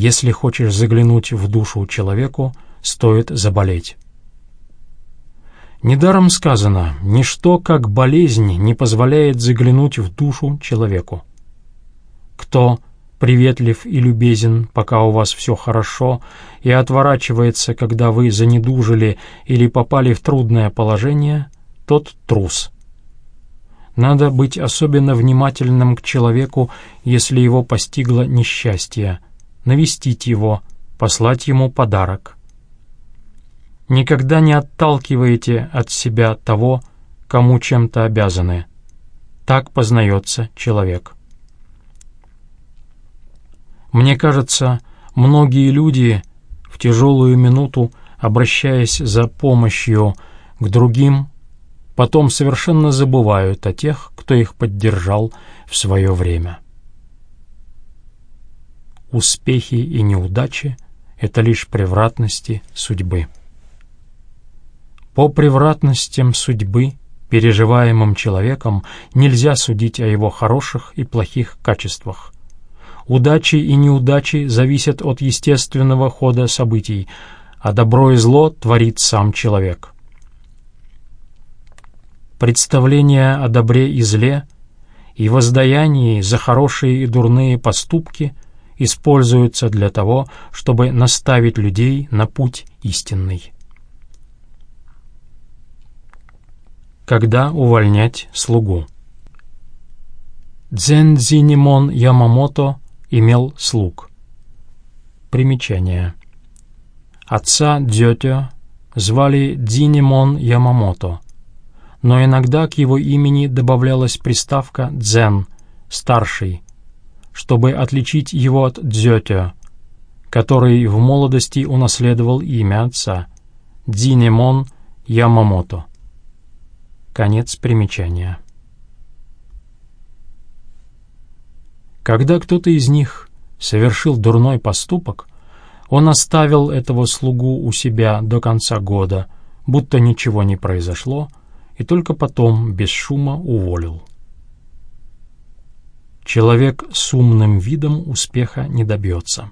Если хочешь заглянуть в душу человеку, стоит заболеть. Недаром сказано, ничто, как болезнь, не позволяет заглянуть в душу человеку. Кто приветлив и любезен, пока у вас все хорошо, и отворачивается, когда вы занедужили или попали в трудное положение, тот трус. Надо быть особенно внимательным к человеку, если его постигло несчастье, навестить его, послать ему подарок. Никогда не отталкивайте от себя того, кому чем-то обязаны. Так познается человек. Мне кажется, многие люди в тяжелую минуту, обращаясь за помощью к другим, потом совершенно забывают о тех, кто их поддержал в свое время. Успехи и неудачи — это лишь превратности судьбы. По превратностям судьбы, переживаемым человеком, нельзя судить о его хороших и плохих качествах — Удачи и неудачи зависят от естественного хода событий, а добро и зло творит сам человек. Представление о добре и зле и воздаянии за хорошие и дурные поступки используются для того, чтобы наставить людей на путь истинный. Когда увольнять слугу? Дзензинимон Ямамото – имел слуг. Примечание. Отца Дзётё звали Дзинемон Ямамото, но иногда к его имени добавлялась приставка «дзен» — «старший», чтобы отличить его от Дзётё, который в молодости унаследовал имя отца — Дзинемон Ямамото. Конец примечания. Когда кто-то из них совершил дурной поступок, он оставил этого слугу у себя до конца года, будто ничего не произошло, и только потом без шума уволил. Человек с умным видом успеха не добьется.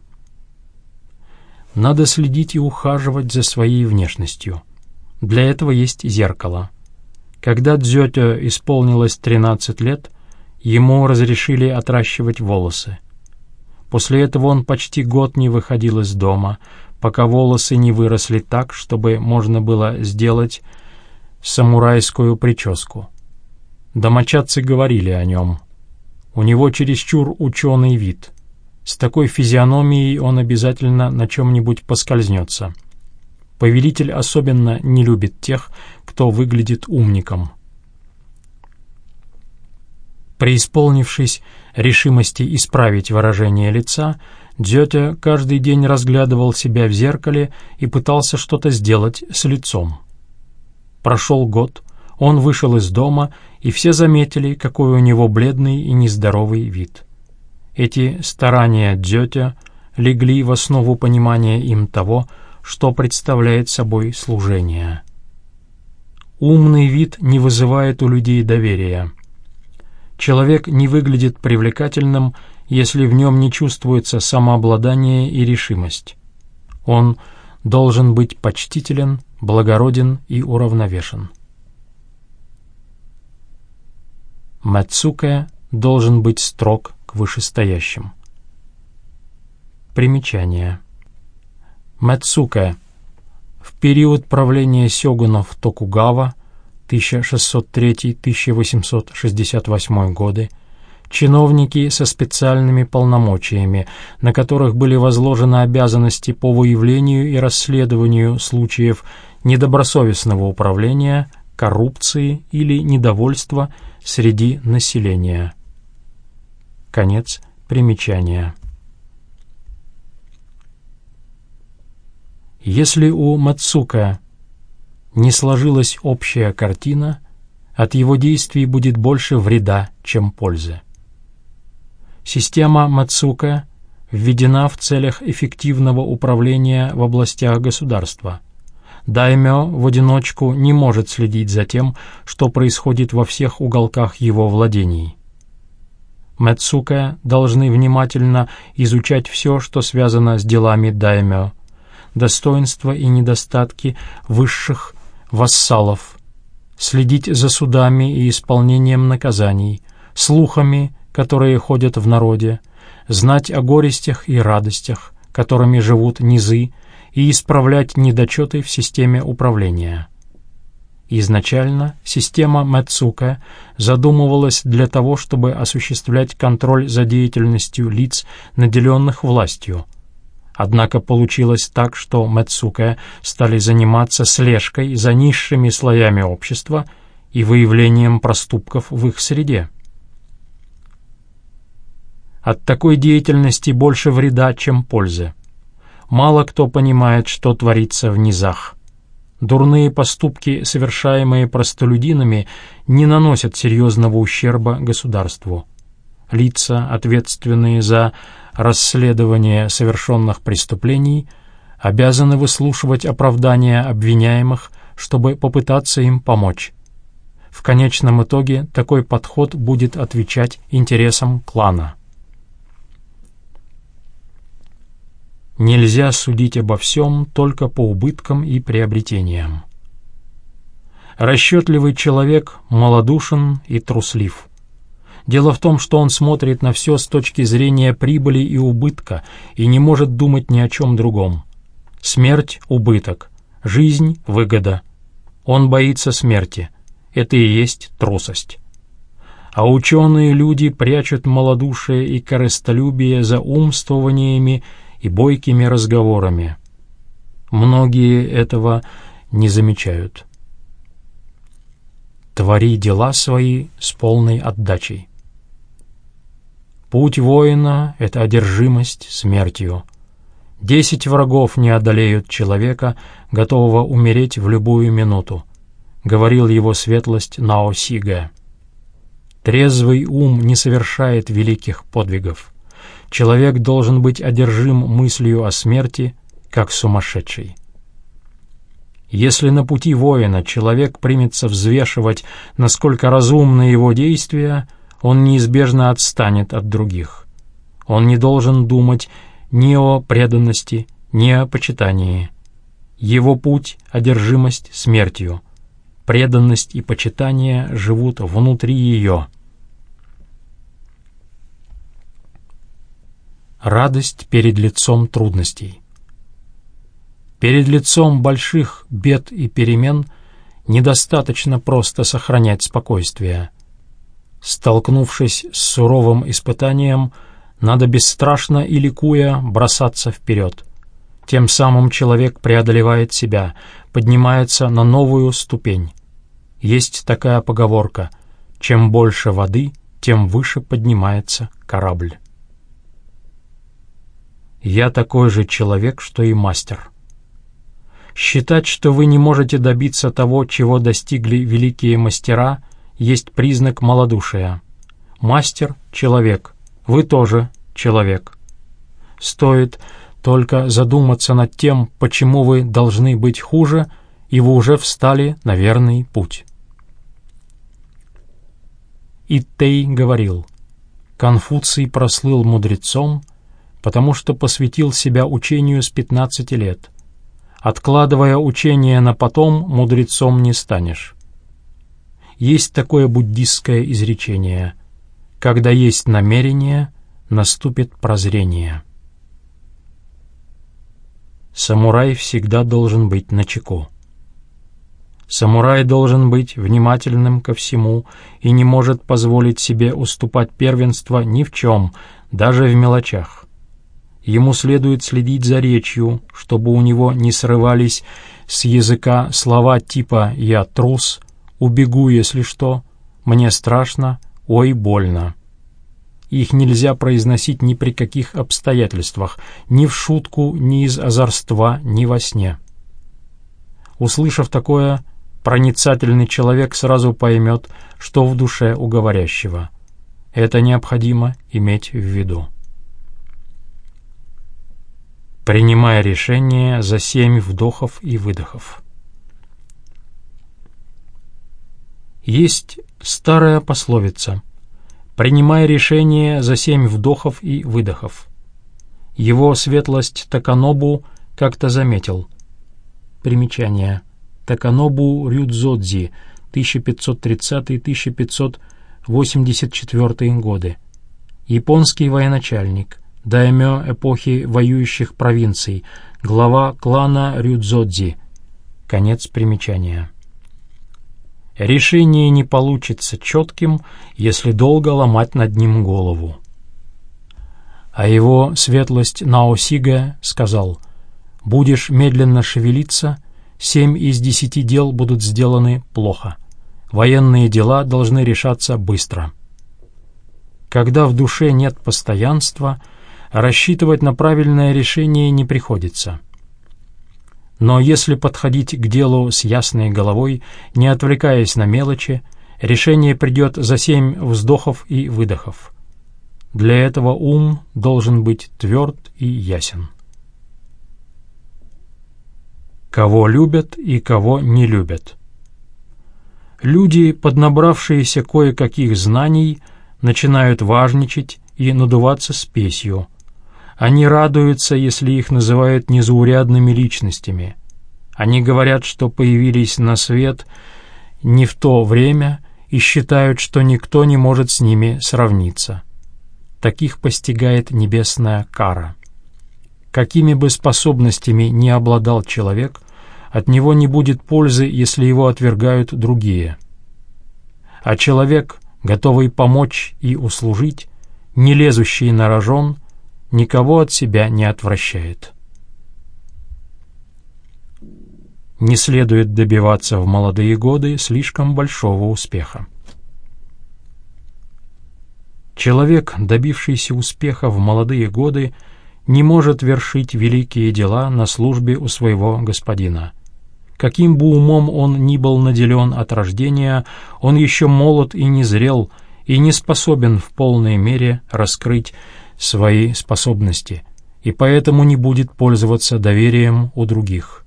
Надо следить и ухаживать за своей внешностью. Для этого есть зеркало. Когда Дзётё исполнилось 13 лет, Ему разрешили отращивать волосы. После этого он почти год не выходил из дома, пока волосы не выросли так, чтобы можно было сделать самурайскую прическу. Домочадцы говорили о нем. У него чересчур ученый вид. С такой физиономией он обязательно на чем-нибудь поскользнется. Повелитель особенно не любит тех, кто выглядит умником. Преисполнившись решимости исправить выражение лица, Дзётя каждый день разглядывал себя в зеркале и пытался что-то сделать с лицом. Прошел год, он вышел из дома, и все заметили, какой у него бледный и нездоровый вид. Эти старания Дзётя легли в основу понимания им того, что представляет собой служение. Умный вид не вызывает у людей доверия — Человек не выглядит привлекательным, если в нем не чувствуется самообладание и решимость. Он должен быть почтителен, благороден и уравновешен. Мацука должен быть строг к вышестоящим. Примечание. Мацука в период правления сёгунов Токугава 1603-1868 годы, чиновники со специальными полномочиями, на которых были возложены обязанности по выявлению и расследованию случаев недобросовестного управления, коррупции или недовольства среди населения. Конец примечания. Если у Мацука не сложилась общая картина, от его действий будет больше вреда, чем пользы. Система Мацука введена в целях эффективного управления в областях государства. Даймё в одиночку не может следить за тем, что происходит во всех уголках его владений. Мэцука должны внимательно изучать все, что связано с делами даймё, достоинства и недостатки высших вассалов, следить за судами и исполнением наказаний, слухами, которые ходят в народе, знать о горестях и радостях, которыми живут низы, и исправлять недочеты в системе управления. Изначально система Мэцука задумывалась для того, чтобы осуществлять контроль за деятельностью лиц, наделенных властью. Однако получилось так, что Мэцука стали заниматься слежкой за низшими слоями общества и выявлением проступков в их среде. От такой деятельности больше вреда, чем пользы. Мало кто понимает, что творится в низах. Дурные поступки, совершаемые простолюдинами, не наносят серьезного ущерба государству. Лица, ответственные за расследование совершенных преступлений, обязаны выслушивать оправдания обвиняемых, чтобы попытаться им помочь. В конечном итоге такой подход будет отвечать интересам клана. Нельзя судить обо всем только по убыткам и приобретениям. Расчетливый человек малодушен и труслив. Дело в том, что он смотрит на все с точки зрения прибыли и убытка и не может думать ни о чем другом. Смерть — убыток, жизнь — выгода. Он боится смерти. Это и есть трусость. А ученые люди прячут малодушие и корыстолюбие за умствованиями и бойкими разговорами. Многие этого не замечают. Твори дела свои с полной отдачей. Путь воина — это одержимость смертью. Десять врагов не одолеют человека, готового умереть в любую минуту, — говорил его светлость Наосига. Трезвый ум не совершает великих подвигов человек должен быть одержим мыслью о смерти, как сумасшедший. Если на пути воина человек примется взвешивать, насколько разумны его действия, он неизбежно отстанет от других. Он не должен думать ни о преданности, ни о почитании. Его путь — одержимость смертью. Преданность и почитание живут внутри ее — радость перед лицом трудностей. Перед лицом больших бед и перемен недостаточно просто сохранять спокойствие. Столкнувшись с суровым испытанием, надо бесстрашно и ликуя бросаться вперед. Тем самым человек преодолевает себя, поднимается на новую ступень. Есть такая поговорка «Чем больше воды, тем выше поднимается корабль». Я такой же человек, что и мастер. Считать, что вы не можете добиться того, чего достигли великие мастера, есть признак малодушия. Мастер — человек, вы тоже человек. Стоит только задуматься над тем, почему вы должны быть хуже, и вы уже встали на верный путь. Иттей говорил, Конфуций прослыл мудрецом — потому что посвятил себя учению с 15 лет. Откладывая учение на потом, мудрецом не станешь. Есть такое буддистское изречение «Когда есть намерение, наступит прозрение». Самурай всегда должен быть начеку. Самурай должен быть внимательным ко всему и не может позволить себе уступать первенство ни в чем, даже в мелочах. Ему следует следить за речью, чтобы у него не срывались с языка слова типа «я трус», «убегу, если что», «мне страшно», «ой, больно». Их нельзя произносить ни при каких обстоятельствах, ни в шутку, ни из озорства, ни во сне. Услышав такое, проницательный человек сразу поймет, что в душе у говорящего. Это необходимо иметь в виду принимая решение за семь вдохов и выдохов. Есть старая пословица принимая решение за семь вдохов и выдохов. Его светлость Таканобу как-то заметил. Примечание. Таканобу Рюдзодзи, 1530-1584 годы. Японский военачальник, даймё эпохи воюющих провинций, глава клана Рюдзодзи. Конец примечания. Решение не получится четким, если долго ломать над ним голову. А его светлость Наосига сказал, «Будешь медленно шевелиться, семь из десяти дел будут сделаны плохо. Военные дела должны решаться быстро». Когда в душе нет постоянства, рассчитывать на правильное решение не приходится. Но если подходить к делу с ясной головой, не отвлекаясь на мелочи, решение придет за семь вздохов и выдохов. Для этого ум должен быть тверд и ясен. Кого любят и кого не любят. Люди, поднабравшиеся кое-каких знаний, начинают важничать и надуваться спесью – они радуются, если их называют незаурядными личностями. Они говорят, что появились на свет не в то время и считают, что никто не может с ними сравниться. Таких постигает небесная кара. Какими бы способностями ни обладал человек, от него не будет пользы, если его отвергают другие. А человек, готовый помочь и услужить, не лезущий на рожон — никого от себя не отвращает. Не следует добиваться в молодые годы слишком большого успеха. Человек, добившийся успеха в молодые годы, не может вершить великие дела на службе у своего господина. Каким бы умом он ни был наделен от рождения, он еще молод и незрел, и не способен в полной мере раскрыть свои способности и поэтому не будет пользоваться доверием у других.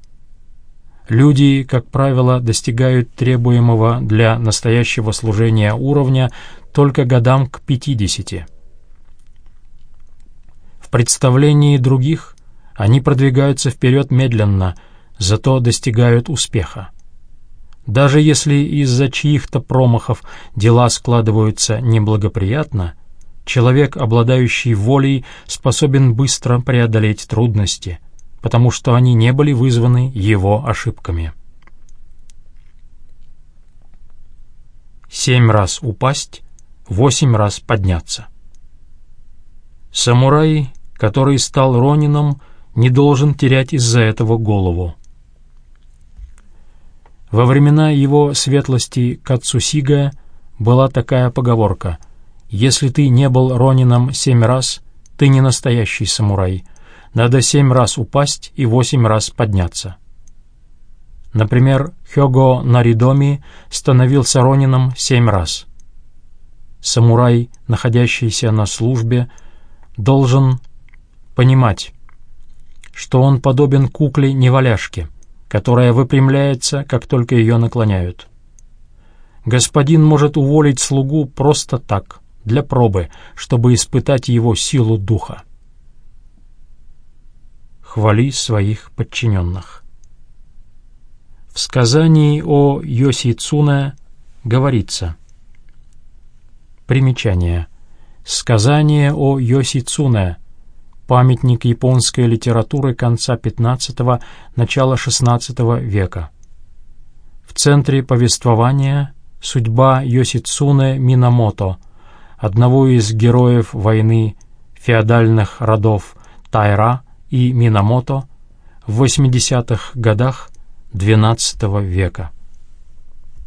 Люди, как правило, достигают требуемого для настоящего служения уровня только годам к 50. В представлении других они продвигаются вперед медленно, зато достигают успеха. Даже если из-за чьих-то промахов дела складываются неблагоприятно, Человек, обладающий волей, способен быстро преодолеть трудности, потому что они не были вызваны его ошибками. Семь раз упасть, восемь раз подняться. Самурай, который стал Ронином, не должен терять из-за этого голову. Во времена его светлости Кацусига была такая поговорка — если ты не был Ронином семь раз, ты не настоящий самурай. Надо семь раз упасть и восемь раз подняться. Например, Хёго Наридоми становился Ронином семь раз. Самурай, находящийся на службе, должен понимать, что он подобен кукле-неваляшке, которая выпрямляется, как только ее наклоняют. Господин может уволить слугу просто так, для пробы, чтобы испытать его силу духа. Хвали своих подчиненных. В сказании о Йоси Цуне говорится Примечание. Сказание о Йоси Цуне памятник японской литературы конца XV – начала XVI века. В центре повествования судьба Йосицуне Минамото – одного из героев войны феодальных родов Тайра и Минамото в 80-х годах XII века.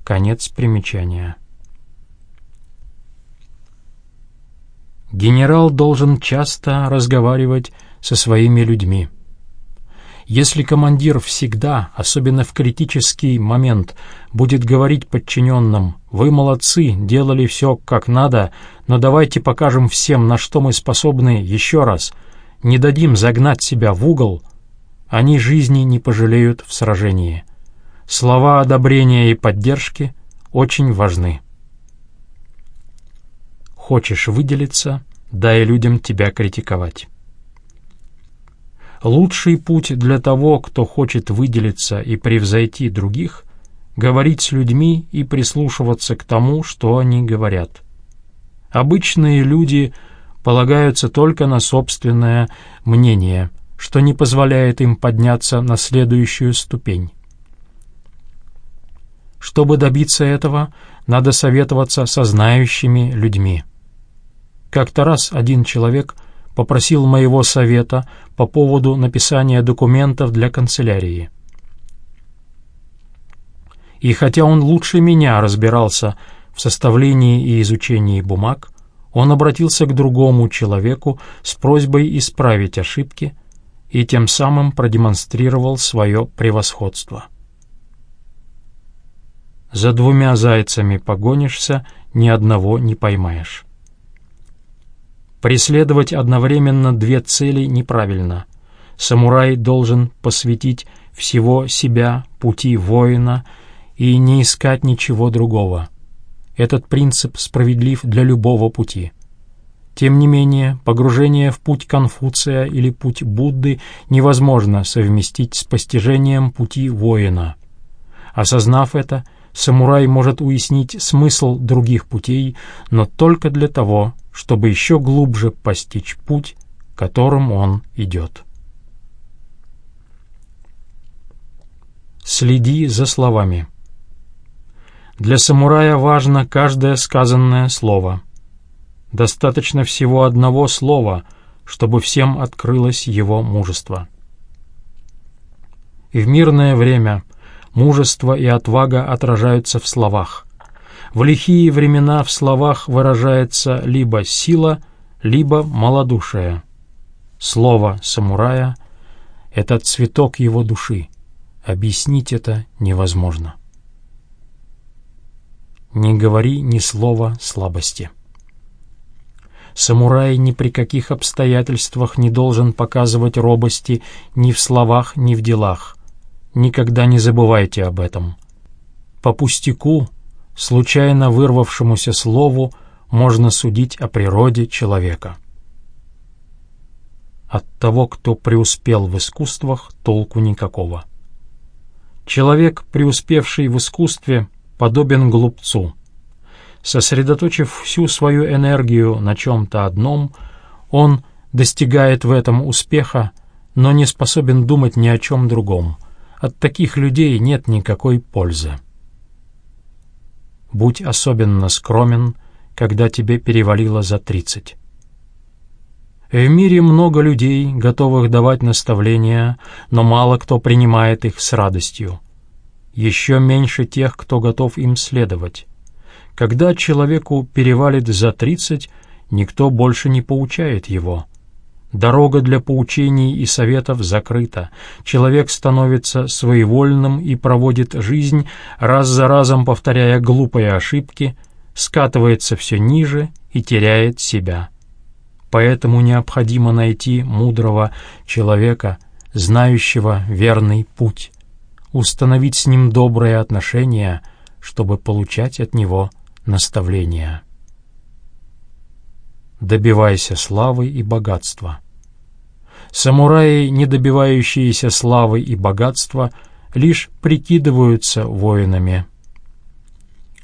Конец примечания. Генерал должен часто разговаривать со своими людьми. Если командир всегда, особенно в критический момент, будет говорить подчиненным «Вы молодцы, делали все как надо, но давайте покажем всем, на что мы способны еще раз, не дадим загнать себя в угол», они жизни не пожалеют в сражении. Слова одобрения и поддержки очень важны. Хочешь выделиться, дай людям тебя критиковать. Лучший путь для того, кто хочет выделиться и превзойти других, говорить с людьми и прислушиваться к тому, что они говорят. Обычные люди полагаются только на собственное мнение, что не позволяет им подняться на следующую ступень. Чтобы добиться этого, надо советоваться со знающими людьми. Как-то раз один человек попросил моего совета по поводу написания документов для канцелярии. И хотя он лучше меня разбирался в составлении и изучении бумаг, он обратился к другому человеку с просьбой исправить ошибки и тем самым продемонстрировал свое превосходство. За двумя зайцами погонишься, ни одного не поймаешь. Преследовать одновременно две цели неправильно. Самурай должен посвятить всего себя пути воина и не искать ничего другого. Этот принцип справедлив для любого пути. Тем не менее, погружение в путь Конфуция или путь Будды невозможно совместить с постижением пути воина. Осознав это, самурай может уяснить смысл других путей, но только для того, чтобы еще глубже постичь путь, которым он идет. Следи за словами. Для самурая важно каждое сказанное слово. Достаточно всего одного слова, чтобы всем открылось его мужество. И в мирное время мужество и отвага отражаются в словах. В лихие времена в словах выражается либо сила, либо малодушие. Слово самурая — это цветок его души. Объяснить это невозможно. Не говори ни слова слабости. Самурай ни при каких обстоятельствах не должен показывать робости ни в словах, ни в делах — Никогда не забывайте об этом. По пустяку, случайно вырвавшемуся слову, можно судить о природе человека. От того, кто преуспел в искусствах, толку никакого. Человек, преуспевший в искусстве, подобен глупцу. Сосредоточив всю свою энергию на чем-то одном, он достигает в этом успеха, но не способен думать ни о чем другом — от таких людей нет никакой пользы. Будь особенно скромен, когда тебе перевалило за тридцать. В мире много людей, готовых давать наставления, но мало кто принимает их с радостью. Еще меньше тех, кто готов им следовать. Когда человеку перевалит за тридцать, никто больше не поучает его — Дорога для поучений и советов закрыта. Человек становится своевольным и проводит жизнь, раз за разом повторяя глупые ошибки, скатывается все ниже и теряет себя. Поэтому необходимо найти мудрого человека, знающего верный путь, установить с ним добрые отношения, чтобы получать от него наставления добивайся славы и богатства. Самураи, не добивающиеся славы и богатства, лишь прикидываются воинами.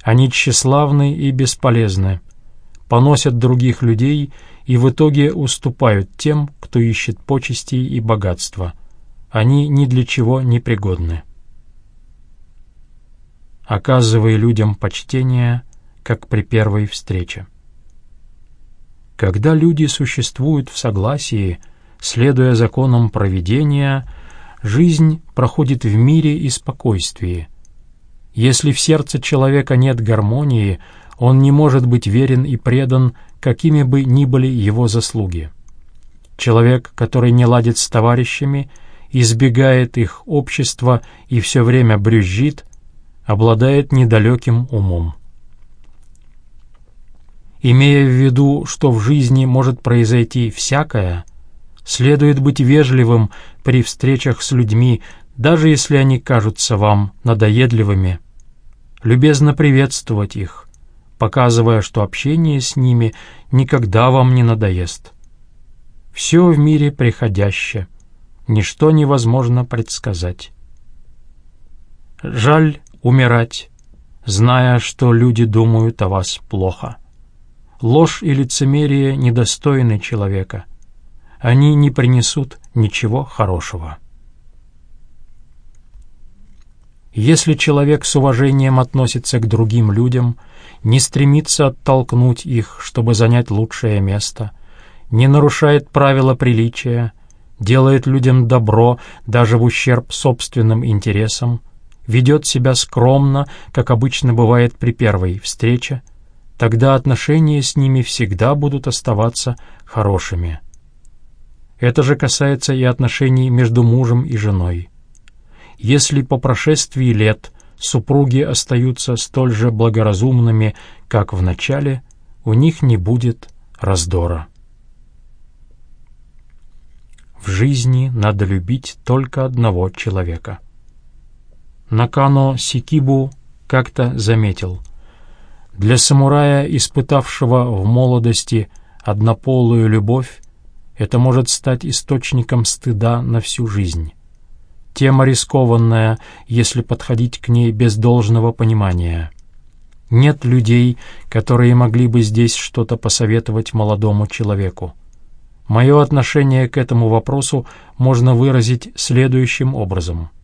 Они тщеславны и бесполезны, поносят других людей и в итоге уступают тем, кто ищет почестей и богатства. Они ни для чего не пригодны. Оказывай людям почтение, как при первой встрече. Когда люди существуют в согласии, следуя законам проведения, жизнь проходит в мире и спокойствии. Если в сердце человека нет гармонии, он не может быть верен и предан, какими бы ни были его заслуги. Человек, который не ладит с товарищами, избегает их общества и все время брюзжит, обладает недалеким умом. Имея в виду, что в жизни может произойти всякое, следует быть вежливым при встречах с людьми, даже если они кажутся вам надоедливыми. Любезно приветствовать их, показывая, что общение с ними никогда вам не надоест. Все в мире приходяще, ничто невозможно предсказать. Жаль умирать, зная, что люди думают о вас плохо. Ложь и лицемерие недостойны человека. Они не принесут ничего хорошего. Если человек с уважением относится к другим людям, не стремится оттолкнуть их, чтобы занять лучшее место, не нарушает правила приличия, делает людям добро даже в ущерб собственным интересам, ведет себя скромно, как обычно бывает при первой встрече, тогда отношения с ними всегда будут оставаться хорошими. Это же касается и отношений между мужем и женой. Если по прошествии лет супруги остаются столь же благоразумными, как в начале, у них не будет раздора. В жизни надо любить только одного человека — Накано Сикибу как-то заметил. Для самурая, испытавшего в молодости однополую любовь, это может стать источником стыда на всю жизнь. Тема рискованная, если подходить к ней без должного понимания. Нет людей, которые могли бы здесь что-то посоветовать молодому человеку. Мое отношение к этому вопросу можно выразить следующим образом —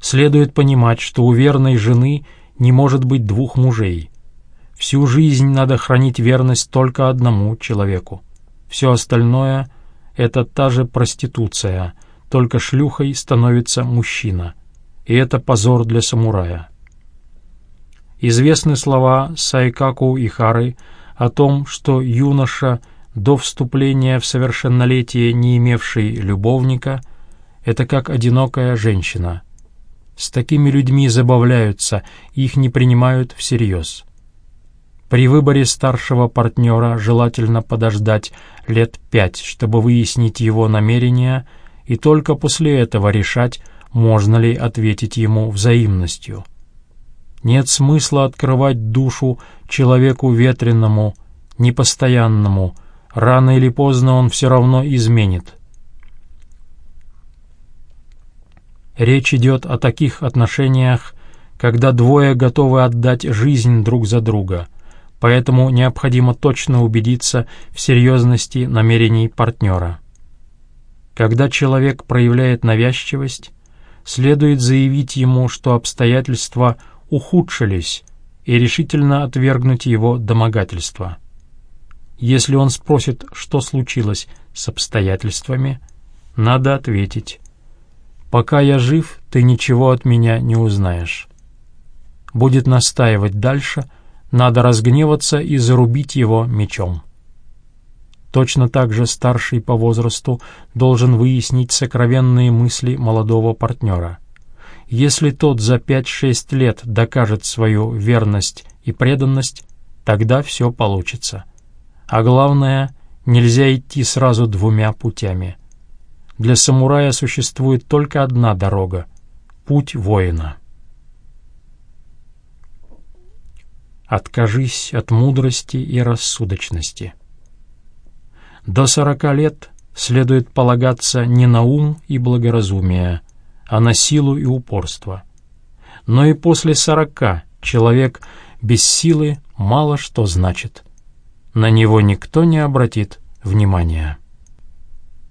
Следует понимать, что у верной жены не может быть двух мужей. Всю жизнь надо хранить верность только одному человеку. Все остальное — это та же проституция, только шлюхой становится мужчина. И это позор для самурая. Известны слова Сайкаку и Хары о том, что юноша, до вступления в совершеннолетие не имевший любовника, это как одинокая женщина — с такими людьми забавляются, их не принимают всерьез. При выборе старшего партнера желательно подождать лет пять, чтобы выяснить его намерения, и только после этого решать, можно ли ответить ему взаимностью. Нет смысла открывать душу человеку ветренному, непостоянному, рано или поздно он все равно изменит. Речь идет о таких отношениях, когда двое готовы отдать жизнь друг за друга, поэтому необходимо точно убедиться в серьезности намерений партнера. Когда человек проявляет навязчивость, следует заявить ему, что обстоятельства ухудшились, и решительно отвергнуть его домогательства. Если он спросит, что случилось с обстоятельствами, надо ответить Пока я жив, ты ничего от меня не узнаешь. Будет настаивать дальше, надо разгневаться и зарубить его мечом. Точно так же старший по возрасту должен выяснить сокровенные мысли молодого партнера. Если тот за 5-6 лет докажет свою верность и преданность, тогда все получится. А главное, нельзя идти сразу двумя путями. Для самурая существует только одна дорога — путь воина. Откажись от мудрости и рассудочности. До сорока лет следует полагаться не на ум и благоразумие, а на силу и упорство. Но и после сорока человек без силы мало что значит. На него никто не обратит внимания.